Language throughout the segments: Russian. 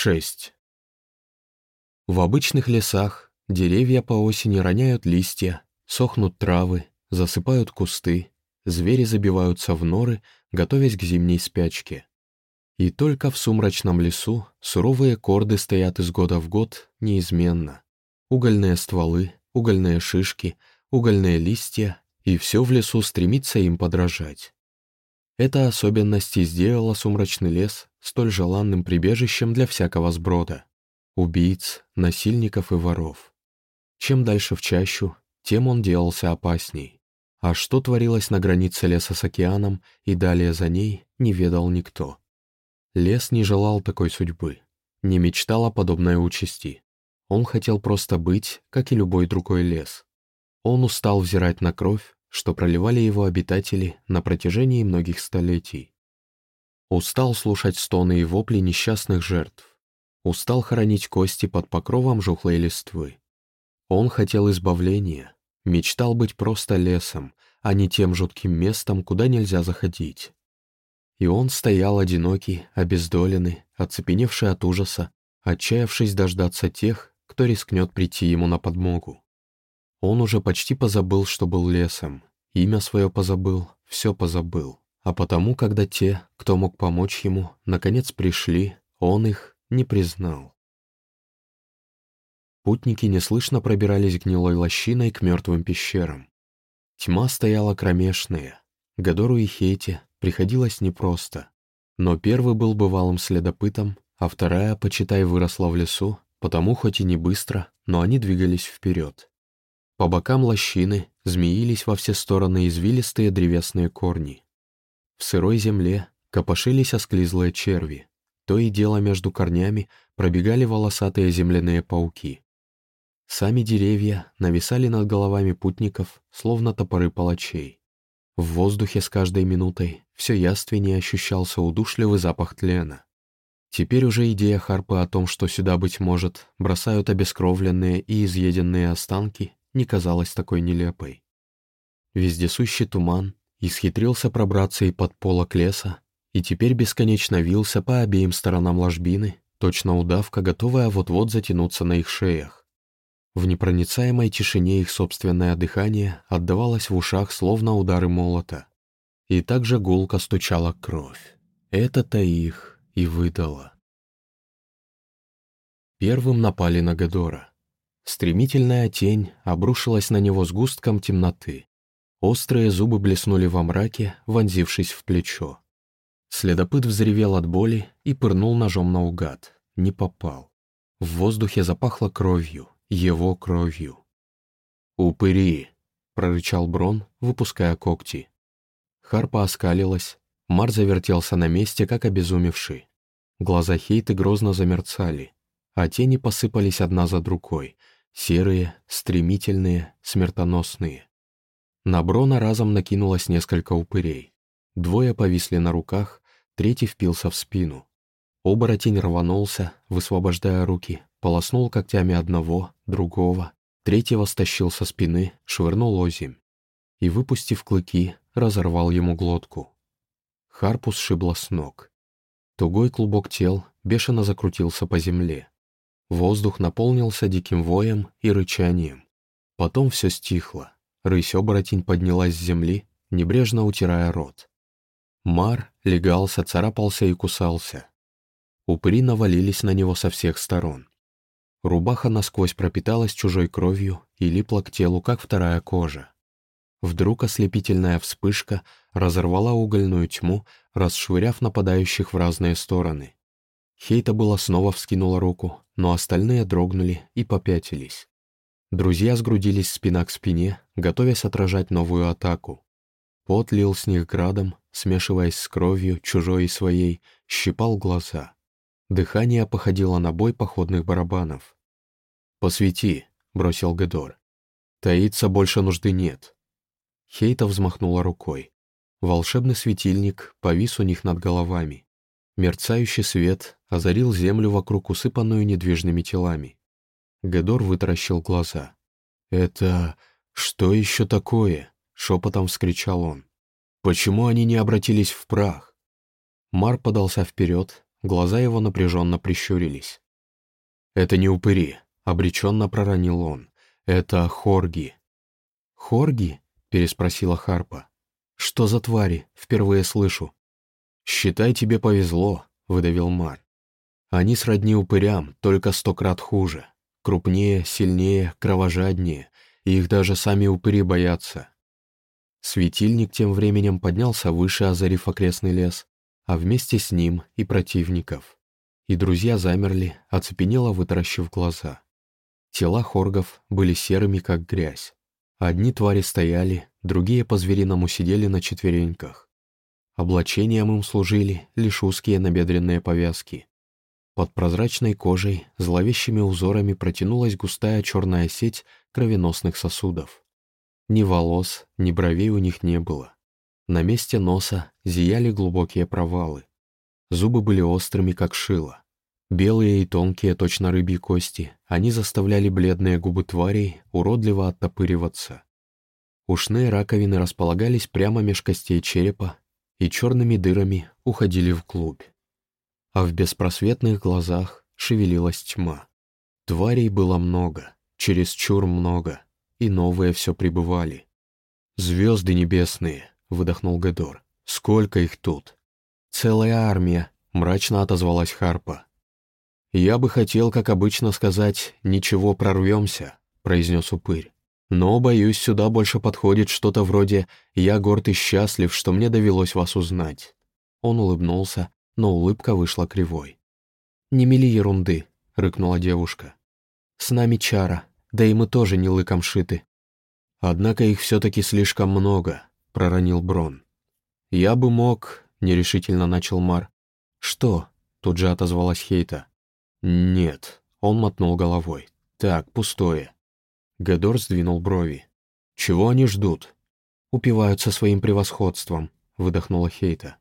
6. В обычных лесах деревья по осени роняют листья, сохнут травы, засыпают кусты, звери забиваются в норы, готовясь к зимней спячке. И только в сумрачном лесу суровые корды стоят из года в год неизменно. Угольные стволы, угольные шишки, угольные листья, и все в лесу стремится им подражать. Эта особенность и сделала сумрачный лес столь желанным прибежищем для всякого сброда — убийц, насильников и воров. Чем дальше в чащу, тем он делался опасней. А что творилось на границе леса с океаном и далее за ней, не ведал никто. Лес не желал такой судьбы, не мечтал о подобной участи. Он хотел просто быть, как и любой другой лес. Он устал взирать на кровь, что проливали его обитатели на протяжении многих столетий. Устал слушать стоны и вопли несчастных жертв. Устал хоронить кости под покровом жухлой листвы. Он хотел избавления, мечтал быть просто лесом, а не тем жутким местом, куда нельзя заходить. И он стоял одинокий, обездоленный, оцепеневший от ужаса, отчаявшись дождаться тех, кто рискнет прийти ему на подмогу. Он уже почти позабыл, что был лесом. Имя свое позабыл, все позабыл. А потому, когда те, кто мог помочь ему, наконец пришли, он их не признал. Путники неслышно пробирались гнилой лощиной к мертвым пещерам. Тьма стояла кромешная. Гадору и Хейте приходилось непросто. Но первый был бывалым следопытом, а вторая, почитай, выросла в лесу, потому хоть и не быстро, но они двигались вперед. По бокам лощины змеились во все стороны извилистые древесные корни. В сырой земле копошились осклизлые черви. То и дело между корнями пробегали волосатые земляные пауки. Сами деревья нависали над головами путников, словно топоры палачей. В воздухе с каждой минутой все яственнее ощущался удушливый запах тлена. Теперь уже идея Харпы о том, что сюда, быть может, бросают обескровленные и изъеденные останки, не казалась такой нелепой. Вездесущий туман исхитрился пробраться и под полок леса, и теперь бесконечно вился по обеим сторонам ложбины, точно удавка, готовая вот-вот затянуться на их шеях. В непроницаемой тишине их собственное дыхание отдавалось в ушах, словно удары молота. И также гулко стучала кровь. Это-то их и выдало. Первым напали на Гадора. Стремительная тень обрушилась на него сгустком темноты. Острые зубы блеснули во мраке, вонзившись в плечо. Следопыт взревел от боли и пырнул ножом наугад. Не попал. В воздухе запахло кровью, его кровью. «Упыри!» — прорычал Брон, выпуская когти. Харпа оскалилась, Мар завертелся на месте, как обезумевший. Глаза Хейты грозно замерцали, а тени посыпались одна за другой — Серые, стремительные, смертоносные. На Брона разом накинулось несколько упырей. Двое повисли на руках, третий впился в спину. Оборотень рванулся, высвобождая руки, полоснул когтями одного, другого, третьего стащил со спины, швырнул озимь. И, выпустив клыки, разорвал ему глотку. Харпус шибло с ног. Тугой клубок тел бешено закрутился по земле. Воздух наполнился диким воем и рычанием. Потом все стихло. Рысь-оборотень поднялась с земли, небрежно утирая рот. Мар легался, царапался и кусался. Упыри навалились на него со всех сторон. Рубаха насквозь пропиталась чужой кровью и липла к телу, как вторая кожа. Вдруг ослепительная вспышка разорвала угольную тьму, расшвыряв нападающих в разные стороны. Хейта было снова вскинула руку, но остальные дрогнули и попятились. Друзья сгрудились спина к спине, готовясь отражать новую атаку. Пот лил с них градом, смешиваясь с кровью, чужой и своей, щипал глаза. Дыхание походило на бой походных барабанов. «Посвети», — бросил Гедор. «Таиться больше нужды нет». Хейта взмахнула рукой. Волшебный светильник повис у них над головами. Мерцающий свет озарил землю вокруг, усыпанную недвижными телами. Гедор вытаращил глаза. «Это... что еще такое?» — шепотом вскричал он. «Почему они не обратились в прах?» Мар подался вперед, глаза его напряженно прищурились. «Это не упыри», — обреченно проронил он. «Это хорги». «Хорги?» — переспросила Харпа. «Что за твари? Впервые слышу». «Считай, тебе повезло», — выдавил Мар. «Они сродни упырям, только сто крат хуже. Крупнее, сильнее, кровожаднее, и их даже сами упыри боятся». Светильник тем временем поднялся выше, озарив окрестный лес, а вместе с ним и противников. И друзья замерли, оцепенело вытаращив глаза. Тела хоргов были серыми, как грязь. Одни твари стояли, другие по-звериному сидели на четвереньках. Облачением им служили лишь узкие набедренные повязки. Под прозрачной кожей зловещими узорами протянулась густая черная сеть кровеносных сосудов. Ни волос, ни бровей у них не было. На месте носа зияли глубокие провалы. Зубы были острыми, как шило. Белые и тонкие, точно рыбьи кости, они заставляли бледные губы тварей уродливо оттопыриваться. Ушные раковины располагались прямо меж костей черепа и черными дырами уходили вглубь. А в беспросветных глазах шевелилась тьма. Тварей было много, чересчур много, и новые все прибывали. «Звезды небесные!» — выдохнул Гедор. «Сколько их тут?» «Целая армия», — мрачно отозвалась Харпа. «Я бы хотел, как обычно, сказать «ничего, прорвемся», — произнес упырь. «Но, боюсь, сюда больше подходит что-то вроде «я горд и счастлив, что мне довелось вас узнать». Он улыбнулся, но улыбка вышла кривой. «Не мели ерунды», — рыкнула девушка. «С нами чара, да и мы тоже не лыком шиты». «Однако их все-таки слишком много», — проронил Брон. «Я бы мог...» — нерешительно начал Мар. «Что?» — тут же отозвалась Хейта. «Нет», — он мотнул головой. «Так, пустое». Гедор сдвинул брови. «Чего они ждут?» «Упиваются своим превосходством», — выдохнула Хейта.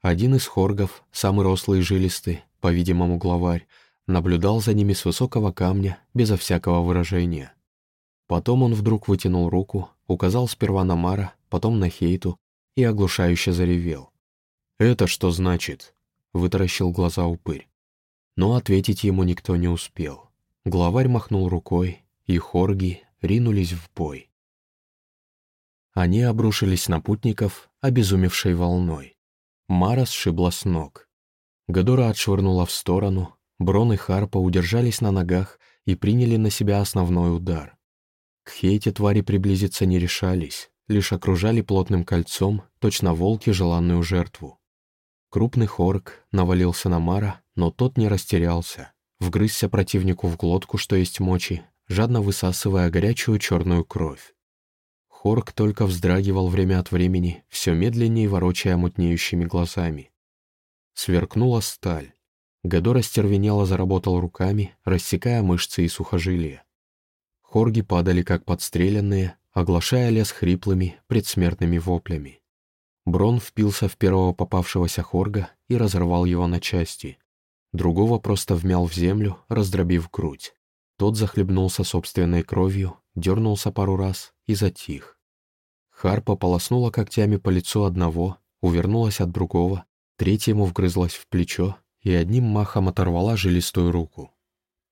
Один из хоргов, самый рослый и жилистый, по-видимому, главарь, наблюдал за ними с высокого камня, безо всякого выражения. Потом он вдруг вытянул руку, указал сперва на Мара, потом на Хейту и оглушающе заревел. «Это что значит?» — вытаращил глаза упырь. Но ответить ему никто не успел. Главарь махнул рукой, и хорги ринулись в бой. Они обрушились на путников, обезумевшей волной. Мара сшибла с ног. Гадора отшвырнула в сторону, Брон и Харпа удержались на ногах и приняли на себя основной удар. К Хейте твари приблизиться не решались, лишь окружали плотным кольцом, точно волки желанную жертву. Крупный хорк навалился на Мара, но тот не растерялся. Вгрызся противнику в глотку, что есть мочи, жадно высасывая горячую черную кровь. Хорк только вздрагивал время от времени, все медленнее ворочая мутнеющими глазами. Сверкнула сталь. Гадо растервенело заработал руками, рассекая мышцы и сухожилия. Хорги падали как подстреленные, оглашая лес хриплыми, предсмертными воплями. Брон впился в первого попавшегося хорга и разорвал его на части. Другого просто вмял в землю, раздробив грудь. Тот захлебнулся собственной кровью, дернулся пару раз и затих. Харпа полоснула когтями по лицу одного, увернулась от другого, третьему вгрызлась в плечо и одним махом оторвала жилистую руку.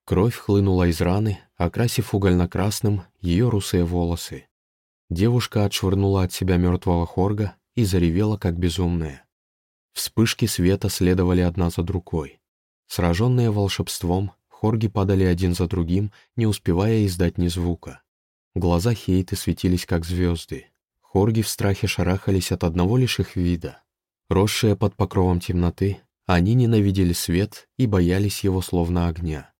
Кровь хлынула из раны, окрасив угольно-красным ее русые волосы. Девушка отшвырнула от себя мертвого хорга и заревела, как безумная. Вспышки света следовали одна за другой. Сраженные волшебством, хорги падали один за другим, не успевая издать ни звука. Глаза Хейты светились, как звезды. Хорги в страхе шарахались от одного лишь их вида. Росшие под покровом темноты, они ненавидели свет и боялись его словно огня.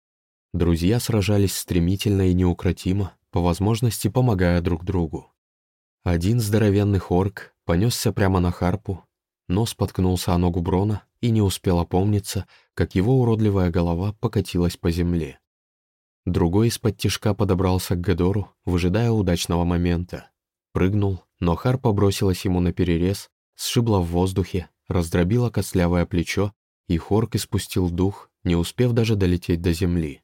Друзья сражались стремительно и неукротимо, по возможности помогая друг другу. Один здоровенный хорк понесся прямо на харпу, но споткнулся о ногу Брона и не успел опомниться, как его уродливая голова покатилась по земле. Другой из-под тишка подобрался к Гедору, выжидая удачного момента. Прыгнул, но харпа бросилась ему на перерез, сшибла в воздухе, раздробила костлявое плечо, и Хорк испустил дух, не успев даже долететь до земли.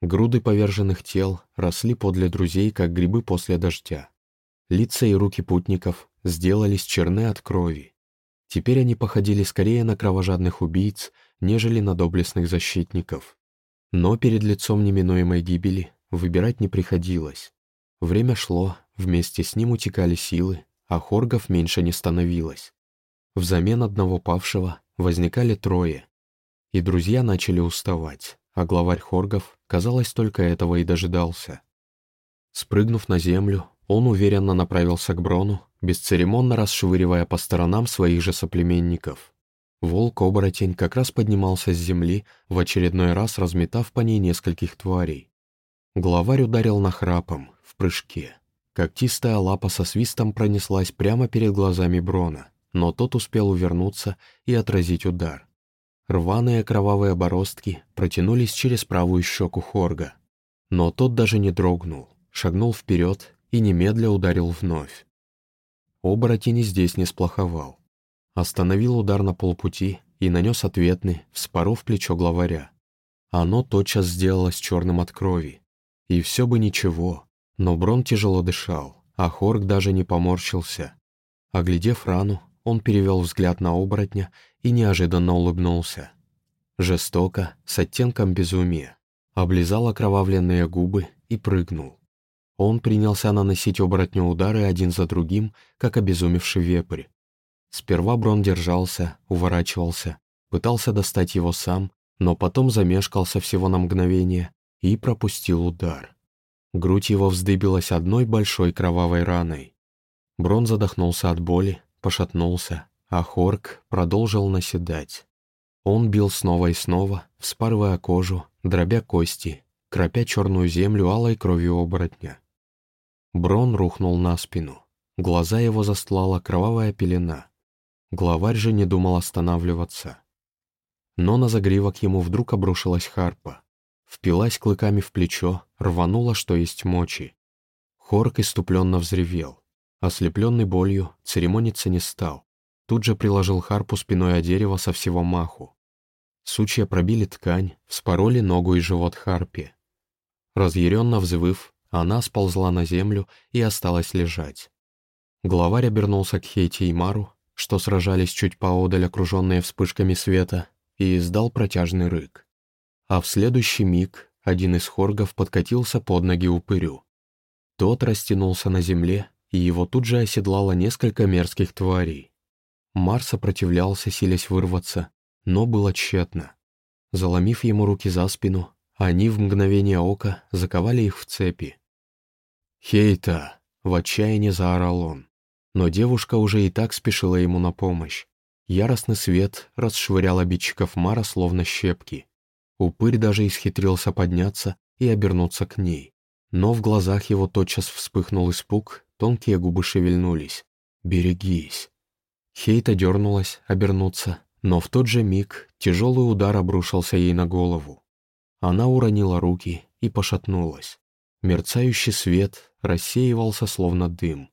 Груды поверженных тел росли подле друзей, как грибы после дождя. Лица и руки путников сделались черны от крови. Теперь они походили скорее на кровожадных убийц, нежели на доблестных защитников. Но перед лицом неминуемой гибели выбирать не приходилось. Время шло, вместе с ним утекали силы, а хоргов меньше не становилось. Взамен одного павшего возникали трое. И друзья начали уставать, а главарь хоргов, казалось, только этого и дожидался. Спрыгнув на землю, он уверенно направился к Брону, бесцеремонно расшвыривая по сторонам своих же соплеменников. Волк-оборотень как раз поднимался с земли, в очередной раз разметав по ней нескольких тварей. Главарь ударил нахрапом, в прыжке. Когтистая лапа со свистом пронеслась прямо перед глазами Брона, но тот успел увернуться и отразить удар. Рваные кровавые бороздки протянулись через правую щеку Хорга. Но тот даже не дрогнул, шагнул вперед и немедля ударил вновь. Оборотень здесь не сплоховал. Остановил удар на полпути и нанес ответный, вспоров плечо главаря. Оно тотчас сделалось черным от крови. И все бы ничего, но Брон тяжело дышал, а Хорг даже не поморщился. Оглядев рану, он перевел взгляд на оборотня и неожиданно улыбнулся. Жестоко, с оттенком безумия. Облизал окровавленные губы и прыгнул. Он принялся наносить оборотню удары один за другим, как обезумевший вепрь. Сперва Брон держался, уворачивался, пытался достать его сам, но потом замешкался всего на мгновение и пропустил удар. Грудь его вздыбилась одной большой кровавой раной. Брон задохнулся от боли, пошатнулся, а Хорк продолжил наседать. Он бил снова и снова, вспарывая кожу, дробя кости, кропя черную землю алой кровью оборотня. Брон рухнул на спину. Глаза его застлала кровавая пелена. Главарь же не думал останавливаться. Но на загривок ему вдруг обрушилась харпа. Впилась клыками в плечо, рванула, что есть мочи. Хорк иступленно взревел. Ослепленный болью, церемониться не стал. Тут же приложил харпу спиной о дерево со всего маху. Сучья пробили ткань, вспороли ногу и живот харпе. Разъяренно взвыв, она сползла на землю и осталась лежать. Главарь обернулся к Хейти и Мару, что сражались чуть поодаль, окруженные вспышками света, и издал протяжный рык. А в следующий миг один из хоргов подкатился под ноги упырю. Тот растянулся на земле, и его тут же оседлало несколько мерзких тварей. Мар сопротивлялся, силясь вырваться, но было тщетно. Заломив ему руки за спину, они в мгновение ока заковали их в цепи. «Хейта!» — в отчаянии заорал он. Но девушка уже и так спешила ему на помощь. Яростный свет расшвырял обидчиков Мара словно щепки. Упырь даже исхитрился подняться и обернуться к ней. Но в глазах его тотчас вспыхнул испуг Тонкие губы шевельнулись. «Берегись!» Хейта дернулась обернуться, но в тот же миг тяжелый удар обрушился ей на голову. Она уронила руки и пошатнулась. Мерцающий свет рассеивался словно дым.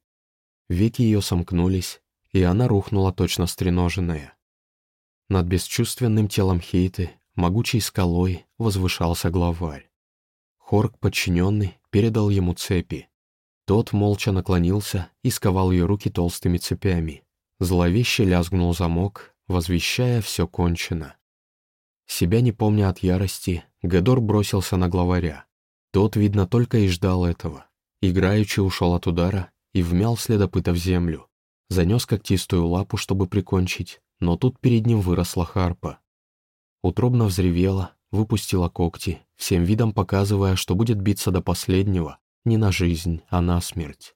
Веки ее сомкнулись, и она рухнула точно стреноженная. Над бесчувственным телом Хейты, могучей скалой, возвышался главарь. Хорк, подчиненный, передал ему цепи. Тот молча наклонился и сковал ее руки толстыми цепями. Зловеще лязгнул замок, возвещая все кончено. Себя не помня от ярости, Гедор бросился на главаря. Тот, видно, только и ждал этого. Играючи ушел от удара и вмял следопыта в землю. Занес когтистую лапу, чтобы прикончить, но тут перед ним выросла харпа. Утробно взревела, выпустила когти, всем видом показывая, что будет биться до последнего, не на жизнь, а на смерть.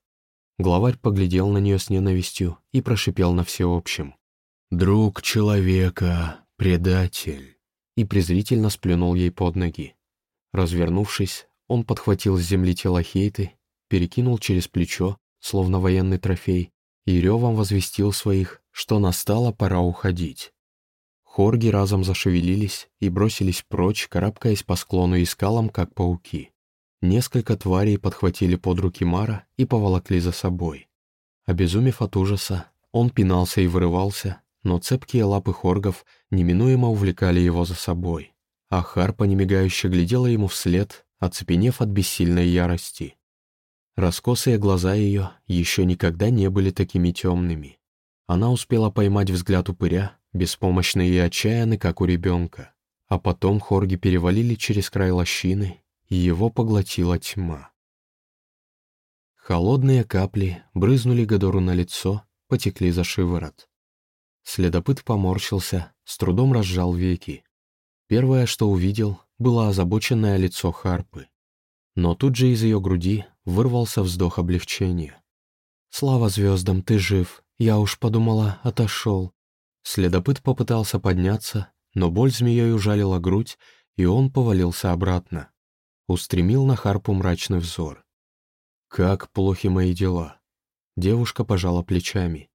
Главарь поглядел на нее с ненавистью и прошипел на всеобщем. «Друг человека, предатель!» и презрительно сплюнул ей под ноги. Развернувшись, он подхватил с земли тело Хейты, перекинул через плечо, словно военный трофей, и ревом возвестил своих, что настала пора уходить. Хорги разом зашевелились и бросились прочь, карабкаясь по склону и скалам, как пауки. Несколько тварей подхватили под руки Мара и поволокли за собой. Обезумев от ужаса, он пинался и вырывался, но цепкие лапы хоргов неминуемо увлекали его за собой, а Харпа немигающе глядела ему вслед, оцепенев от бессильной ярости. Раскосые глаза ее еще никогда не были такими темными. Она успела поймать взгляд упыря, беспомощный и отчаянный, как у ребенка. А потом хорги перевалили через край лощины, и его поглотила тьма. Холодные капли брызнули Гадору на лицо, потекли за шиворот. Следопыт поморщился, с трудом разжал веки. Первое, что увидел, было озабоченное лицо Харпы. Но тут же из ее груди вырвался вздох облегчения. «Слава звездам, ты жив. Я уж подумала, отошел». Следопыт попытался подняться, но боль змеей ужалила грудь, и он повалился обратно. Устремил на Харпу мрачный взор. «Как плохи мои дела?» Девушка пожала плечами.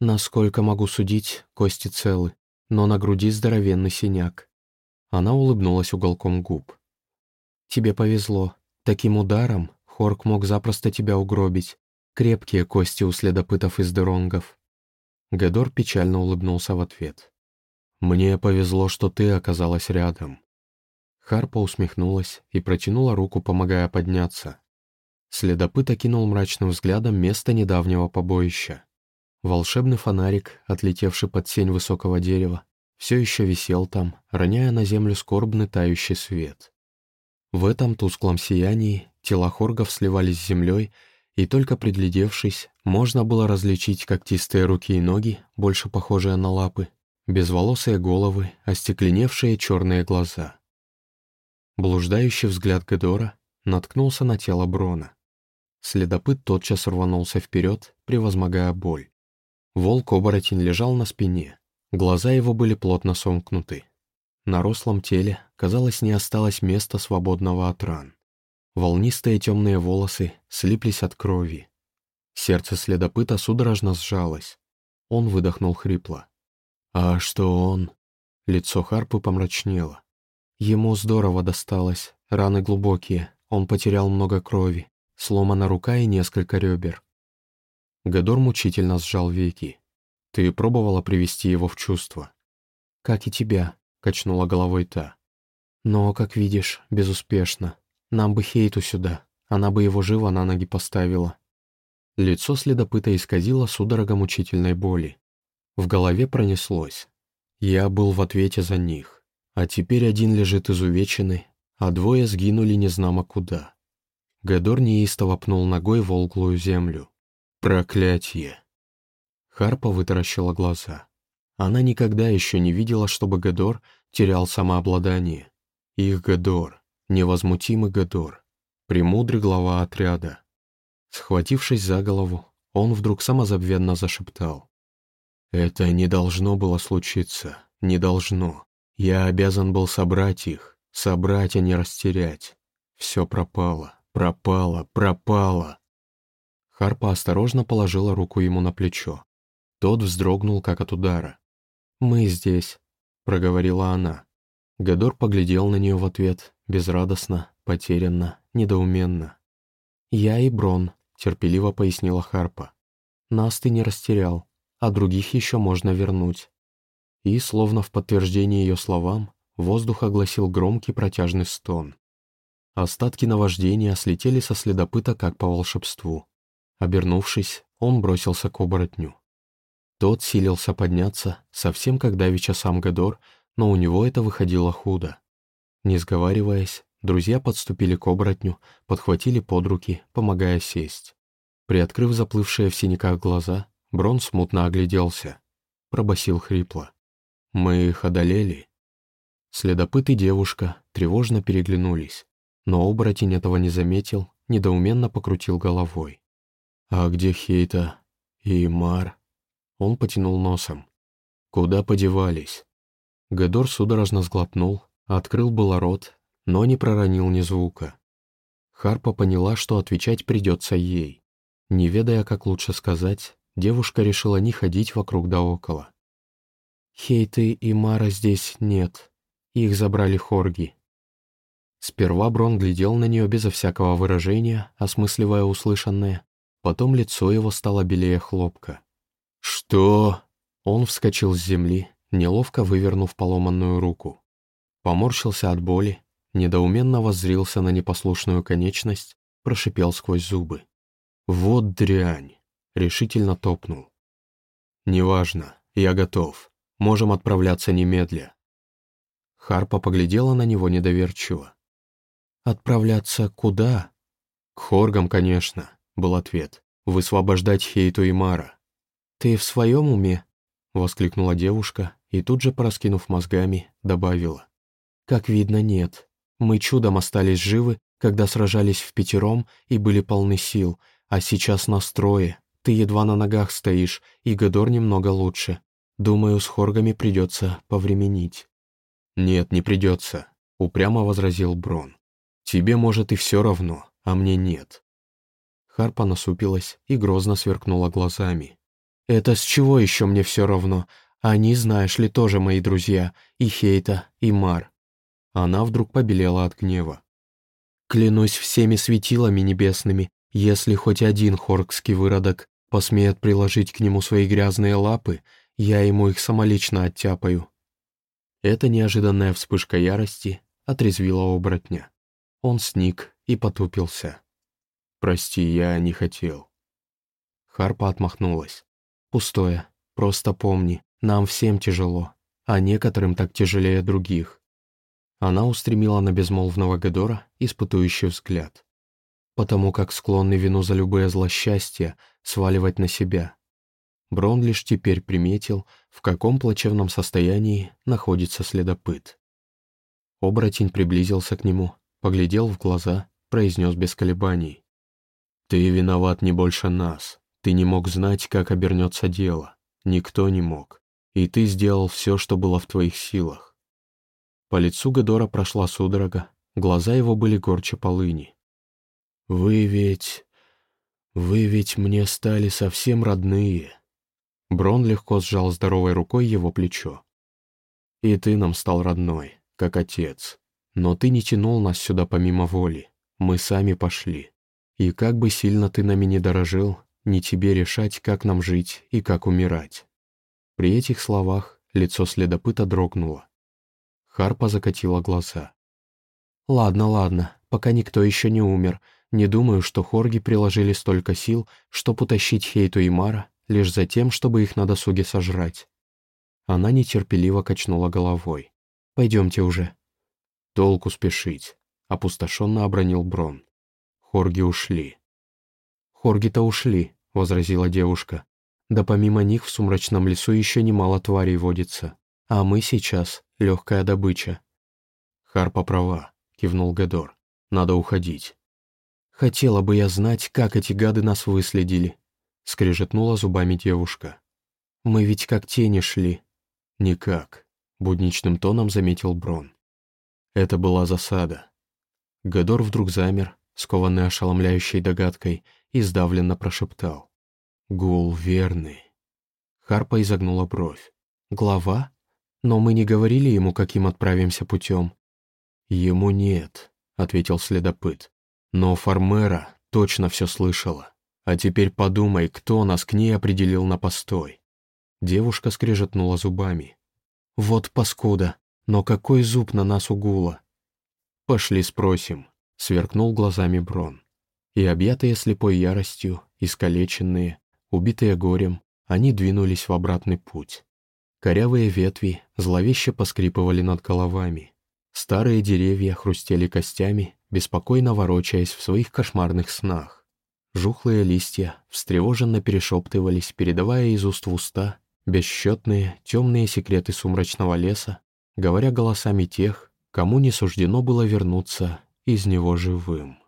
«Насколько могу судить, кости целы, но на груди здоровенный синяк». Она улыбнулась уголком губ. «Тебе повезло. Таким ударом Хорк мог запросто тебя угробить. Крепкие кости у следопытов из Деронгов». Гедор печально улыбнулся в ответ. «Мне повезло, что ты оказалась рядом». Харпа усмехнулась и протянула руку, помогая подняться. Следопыт окинул мрачным взглядом место недавнего побоища. Волшебный фонарик, отлетевший под сень высокого дерева, все еще висел там, роняя на землю скорбный тающий свет. В этом тусклом сиянии тела хоргов сливались с землей, и только приглядевшись, можно было различить когтистые руки и ноги, больше похожие на лапы, безволосые головы, остекленевшие черные глаза. Блуждающий взгляд Гедора наткнулся на тело Брона. Следопыт тотчас рванулся вперед, превозмогая боль. Волк-оборотень лежал на спине. Глаза его были плотно сомкнуты. На рослом теле, казалось, не осталось места свободного от ран. Волнистые темные волосы слиплись от крови. Сердце следопыта судорожно сжалось. Он выдохнул хрипло. «А что он?» Лицо Харпы помрачнело. Ему здорово досталось, раны глубокие, он потерял много крови сломана рука и несколько ребер. Гадор мучительно сжал веки. «Ты пробовала привести его в чувство?» «Как и тебя», — качнула головой та. «Но, как видишь, безуспешно. Нам бы Хейту сюда, она бы его живо на ноги поставила». Лицо следопыта исказило судорога мучительной боли. В голове пронеслось. Я был в ответе за них. А теперь один лежит изувеченный, а двое сгинули незнамо куда. Гадор неистово пнул ногой волглую землю. «Проклятье!» Харпа вытаращила глаза. Она никогда еще не видела, чтобы Гадор терял самообладание. Их Гадор, невозмутимый Гадор, премудрый глава отряда. Схватившись за голову, он вдруг самозабвенно зашептал. «Это не должно было случиться, не должно. Я обязан был собрать их, собрать, а не растерять. Все пропало. Пропала, пропала. Харпа осторожно положила руку ему на плечо. Тот вздрогнул, как от удара. «Мы здесь», — проговорила она. Гадор поглядел на нее в ответ, безрадостно, потерянно, недоуменно. «Я и Брон», — терпеливо пояснила Харпа. «Нас ты не растерял, а других еще можно вернуть». И, словно в подтверждение ее словам, воздух огласил громкий протяжный стон. Остатки наваждения слетели со следопыта как по волшебству. Обернувшись, он бросился к оборотню. Тот силился подняться, совсем как давеча сам Гадор, но у него это выходило худо. Не сговариваясь, друзья подступили к оборотню, подхватили под руки, помогая сесть. Приоткрыв заплывшие в синяках глаза, Брон смутно огляделся. Пробасил хрипло. «Мы их одолели?» Следопыт и девушка тревожно переглянулись. Но оборотень этого не заметил, недоуменно покрутил головой. «А где Хейта и Мар?» Он потянул носом. «Куда подевались?» Гедор судорожно сглотнул, открыл было рот, но не проронил ни звука. Харпа поняла, что отвечать придется ей. Не ведая, как лучше сказать, девушка решила не ходить вокруг да около. «Хейты и Мара здесь нет. Их забрали хорги», Сперва Брон глядел на нее безо всякого выражения, осмысливая услышанное. Потом лицо его стало белее хлопка. «Что?» Он вскочил с земли, неловко вывернув поломанную руку. Поморщился от боли, недоуменно воззрился на непослушную конечность, прошипел сквозь зубы. «Вот дрянь!» — решительно топнул. «Неважно, я готов. Можем отправляться немедля». Харпа поглядела на него недоверчиво. «Отправляться куда?» «К Хоргам, конечно», — был ответ. «Высвобождать Хейту и Мара». «Ты в своем уме?» — воскликнула девушка и тут же, пораскинув мозгами, добавила. «Как видно, нет. Мы чудом остались живы, когда сражались в пятером и были полны сил, а сейчас нас трое. Ты едва на ногах стоишь, и Гадор немного лучше. Думаю, с Хоргами придется повременить». «Нет, не придется», — упрямо возразил Брон. «Тебе, может, и все равно, а мне нет». Харпа насупилась и грозно сверкнула глазами. «Это с чего еще мне все равно? Они, знаешь ли, тоже мои друзья, и Хейта, и Мар». Она вдруг побелела от гнева. «Клянусь всеми светилами небесными, если хоть один хоркский выродок посмеет приложить к нему свои грязные лапы, я ему их самолично оттяпаю». Эта неожиданная вспышка ярости отрезвила оборотня. Он сник и потупился. «Прости, я не хотел». Харпа отмахнулась. «Пустое. Просто помни, нам всем тяжело, а некоторым так тяжелее других». Она устремила на безмолвного Гедора испытующий взгляд. Потому как склонны вину за любое злосчастье сваливать на себя. Брон лишь теперь приметил, в каком плачевном состоянии находится следопыт. Оборотень приблизился к нему, поглядел в глаза, произнес без колебаний. «Ты виноват не больше нас. Ты не мог знать, как обернется дело. Никто не мог. И ты сделал все, что было в твоих силах». По лицу Гедора прошла судорога, глаза его были горче полыни. «Вы ведь... вы ведь мне стали совсем родные». Брон легко сжал здоровой рукой его плечо. «И ты нам стал родной, как отец. Но ты не тянул нас сюда помимо воли. Мы сами пошли. И как бы сильно ты нами не дорожил, не тебе решать, как нам жить и как умирать». При этих словах лицо следопыта дрогнуло. Харпа закатила глаза. «Ладно, ладно, пока никто еще не умер. Не думаю, что хорги приложили столько сил, чтобы утащить Хейту и Мара лишь за тем, чтобы их на досуге сожрать. Она нетерпеливо качнула головой. «Пойдемте уже». «Толку спешить», — опустошенно обронил Брон. Хорги ушли. «Хорги-то ушли», — возразила девушка. «Да помимо них в сумрачном лесу еще немало тварей водится. А мы сейчас — легкая добыча». «Харпа права», — кивнул Гедор. «Надо уходить». «Хотела бы я знать, как эти гады нас выследили», — скрежетнула зубами девушка. «Мы ведь как тени шли». «Никак», — будничным тоном заметил Брон. Это была засада. Гадор вдруг замер, скованный ошеломляющей догадкой, и сдавленно прошептал. «Гул верный». Харпа изогнула бровь. «Глава? Но мы не говорили ему, каким отправимся путем». «Ему нет», — ответил следопыт. «Но Фармера точно все слышала». А теперь подумай, кто нас к ней определил на постой. Девушка скрежетнула зубами. Вот паскуда, но какой зуб на нас угула? Пошли спросим, сверкнул глазами Брон. И объятые слепой яростью, искалеченные, убитые горем, они двинулись в обратный путь. Корявые ветви зловеще поскрипывали над головами. Старые деревья хрустели костями, беспокойно ворочаясь в своих кошмарных снах. Жухлые листья встревоженно перешептывались, передавая из уст в уста бесчетные темные секреты сумрачного леса, говоря голосами тех, кому не суждено было вернуться из него живым.